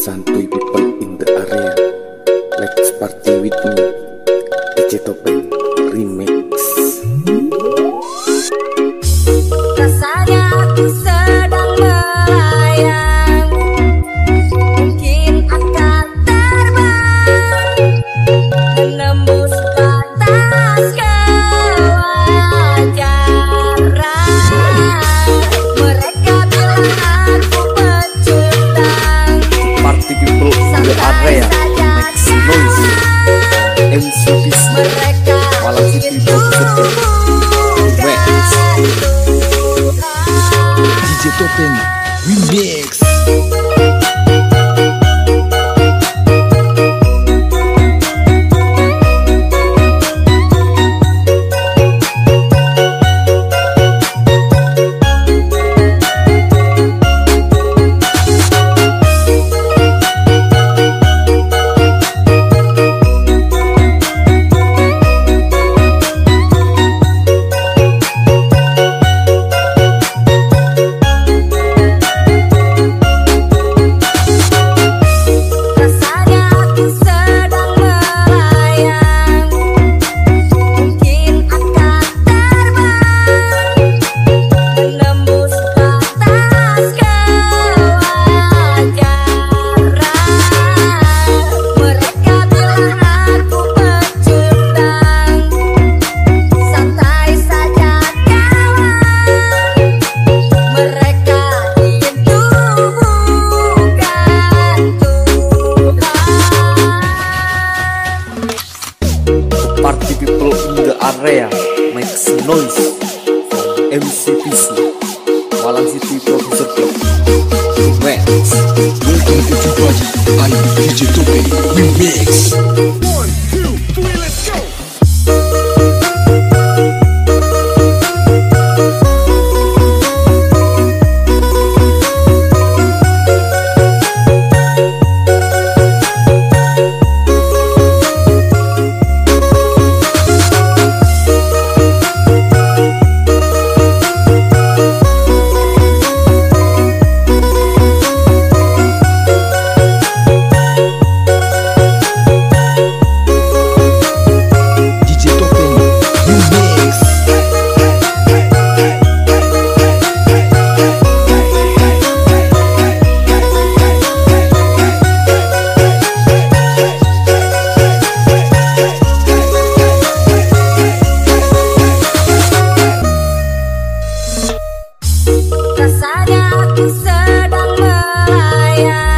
Santuy people in the area. Let's party with me. prinsipis mereka Walau Remix MCPC Malang City Producer Club Rex Welcome to the project? By DJ Tope Remix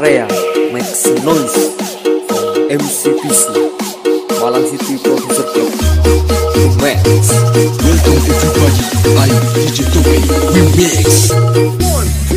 Rea Max Noise MC Pisni Malang City Producer Club Max Welcome to everybody I'm DJ Toby We Mix